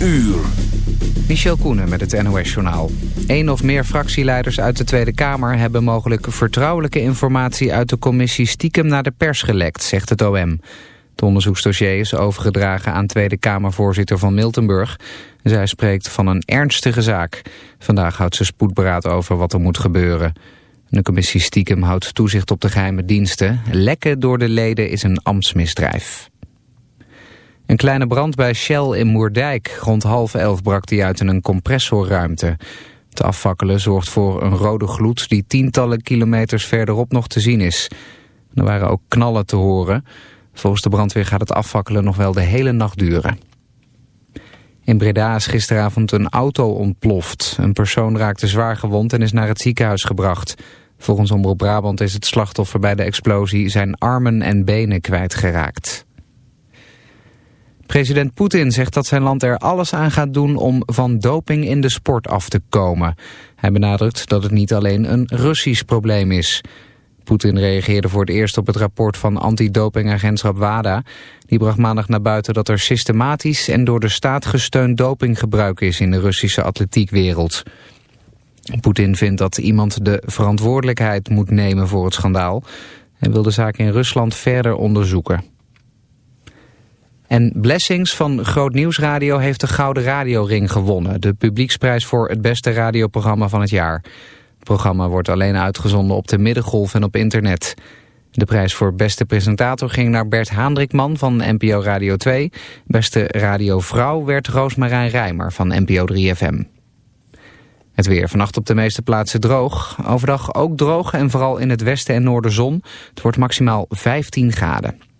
uur. Michel Koenen met het NOS-journaal. Eén of meer fractieleiders uit de Tweede Kamer... hebben mogelijk vertrouwelijke informatie uit de commissie stiekem naar de pers gelekt, zegt het OM. Het onderzoeksdossier is overgedragen aan Tweede Kamervoorzitter van Miltenburg. Zij spreekt van een ernstige zaak. Vandaag houdt ze spoedberaad over wat er moet gebeuren. De commissie stiekem houdt toezicht op de geheime diensten. Lekken door de leden is een ambtsmisdrijf. Een kleine brand bij Shell in Moerdijk. Rond half elf brak die uit in een compressorruimte. Het afvakkelen zorgt voor een rode gloed die tientallen kilometers verderop nog te zien is. Er waren ook knallen te horen. Volgens de brandweer gaat het afvakkelen nog wel de hele nacht duren. In Breda is gisteravond een auto ontploft. Een persoon raakte zwaar gewond en is naar het ziekenhuis gebracht. Volgens Omroep Brabant is het slachtoffer bij de explosie zijn armen en benen kwijtgeraakt. President Poetin zegt dat zijn land er alles aan gaat doen om van doping in de sport af te komen. Hij benadrukt dat het niet alleen een Russisch probleem is. Poetin reageerde voor het eerst op het rapport van antidopingagentschap WADA. Die bracht maandag naar buiten dat er systematisch en door de staat gesteund dopinggebruik is in de Russische atletiekwereld. Poetin vindt dat iemand de verantwoordelijkheid moet nemen voor het schandaal. en wil de zaak in Rusland verder onderzoeken. En Blessings van Groot Nieuwsradio heeft de Gouden Radioring gewonnen. De publieksprijs voor het beste radioprogramma van het jaar. Het programma wordt alleen uitgezonden op de Middengolf en op internet. De prijs voor beste presentator ging naar Bert Haandrikman van NPO Radio 2. Beste radiovrouw werd Roosmarijn Rijmer van NPO 3FM. Het weer vannacht op de meeste plaatsen droog. Overdag ook droog en vooral in het westen en noorden zon. Het wordt maximaal 15 graden.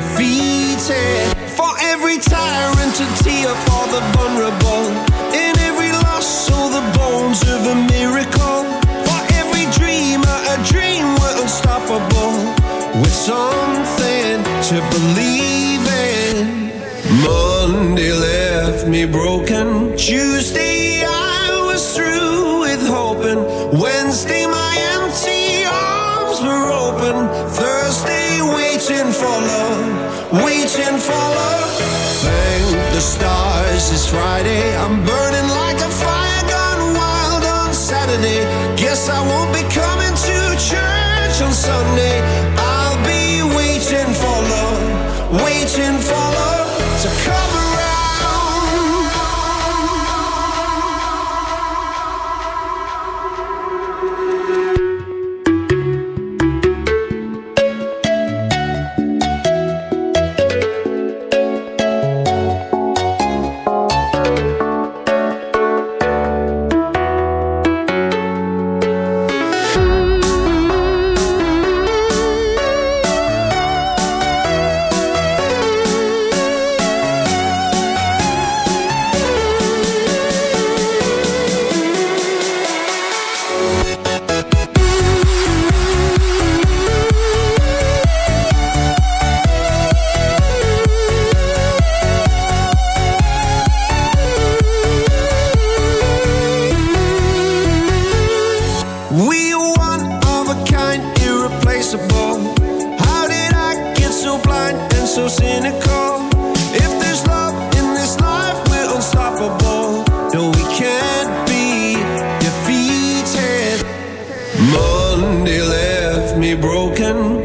defeated. For every tyrant to tear. It's is Friday. I'm burning like a fire gone wild on Saturday. Guess I won't.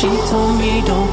She told me don't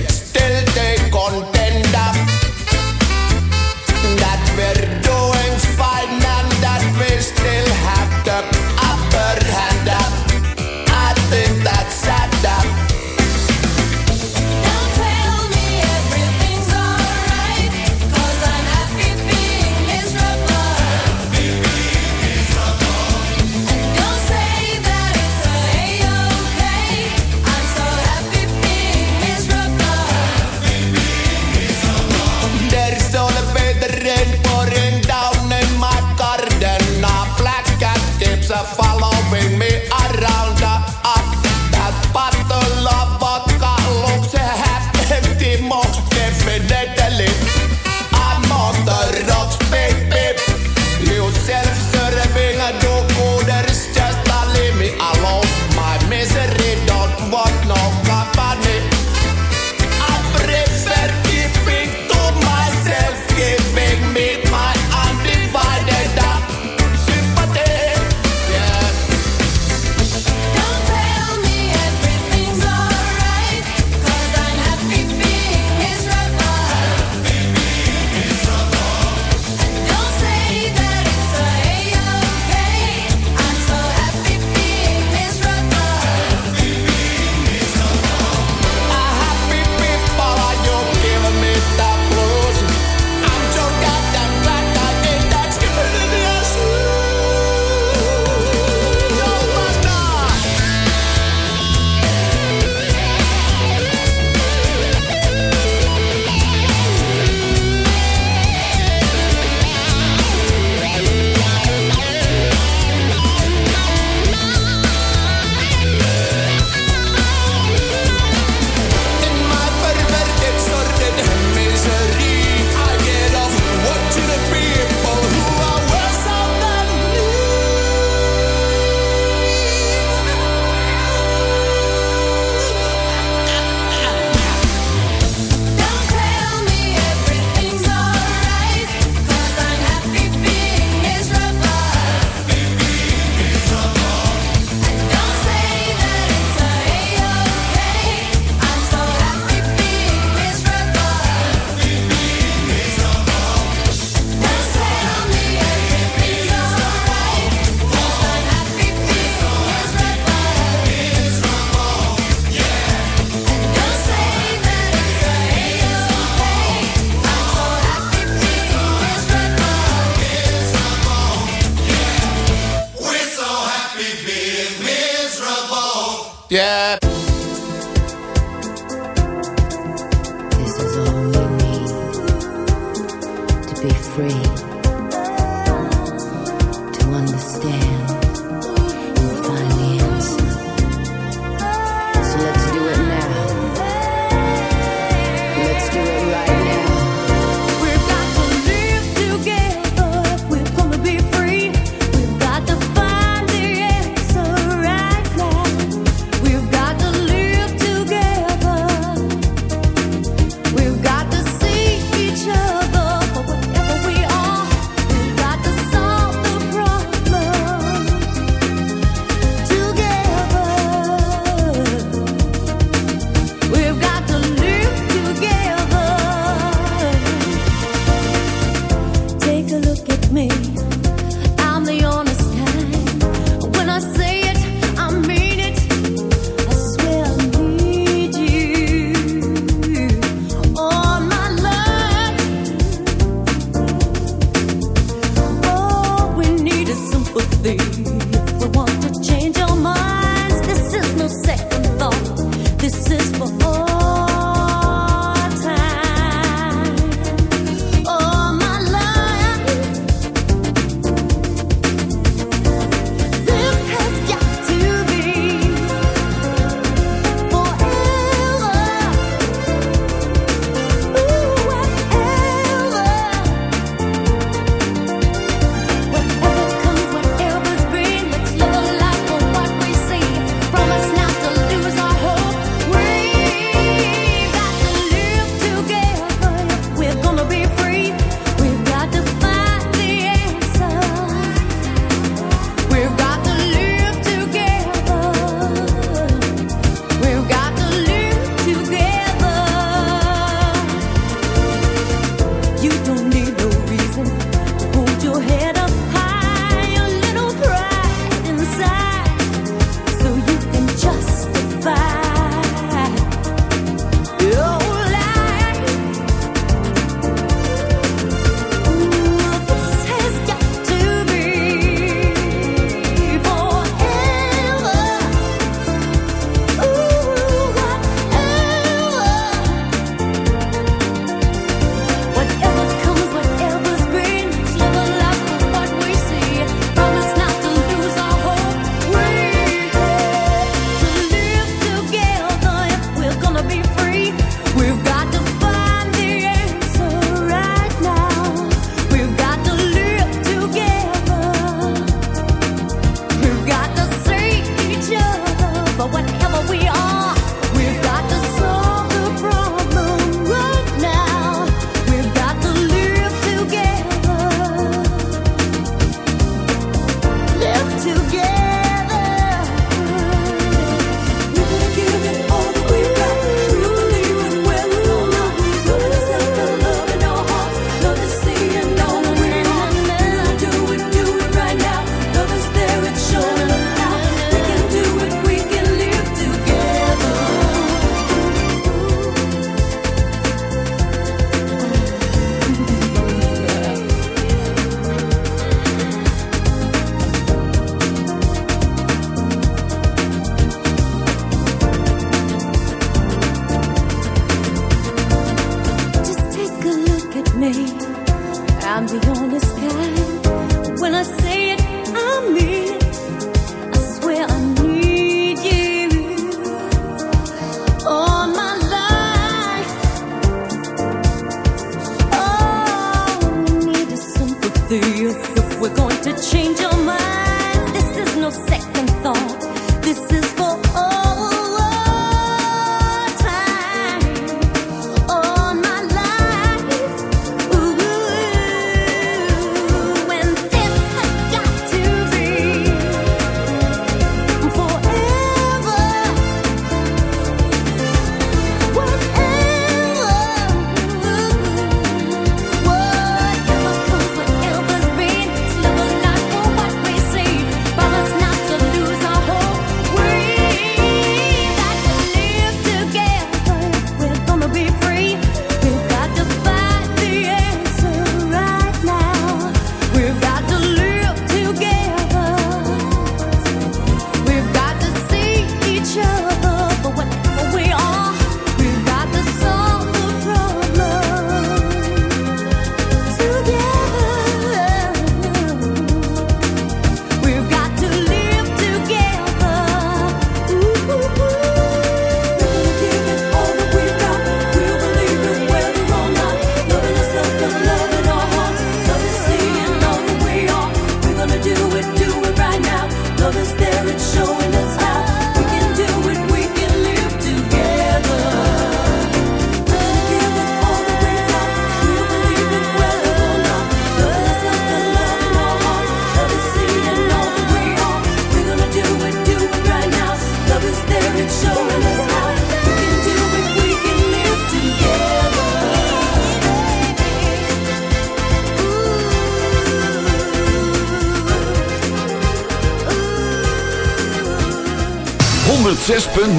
yet still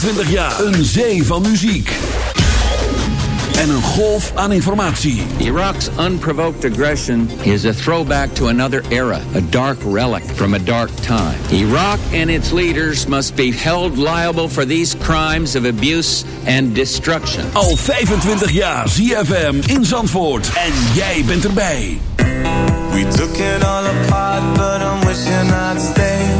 25 jaar een zee van muziek. En een golf aan informatie. Iraks unprovoked aggression is a throwback to another era, a dark relic from a dark time. Irak and its leaders must be held liable for these crimes of abuse and destruction. Al 25 jaar ZFM in Zandvoort en jij bent erbij. We took it all apart, but I'm wishing I'd stay.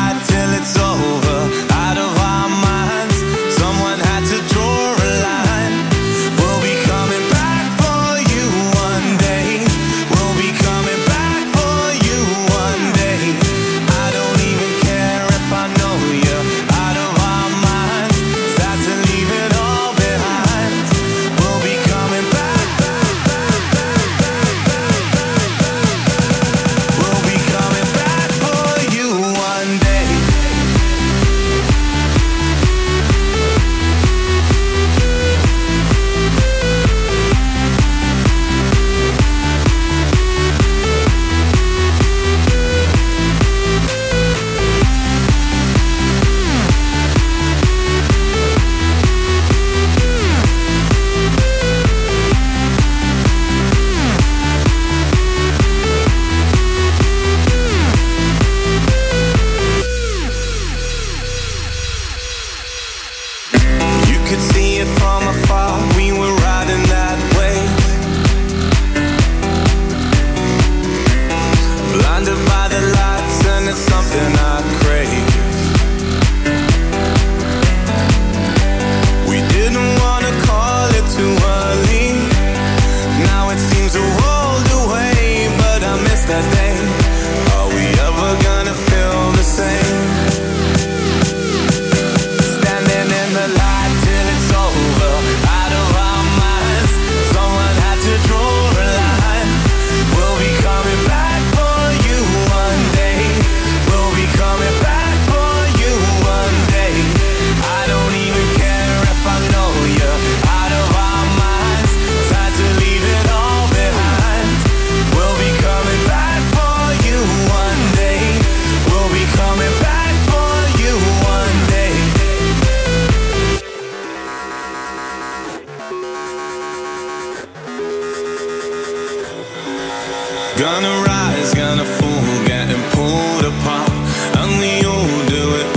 Gonna rise, gonna fall, getting pulled apart. And we all do it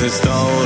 it's all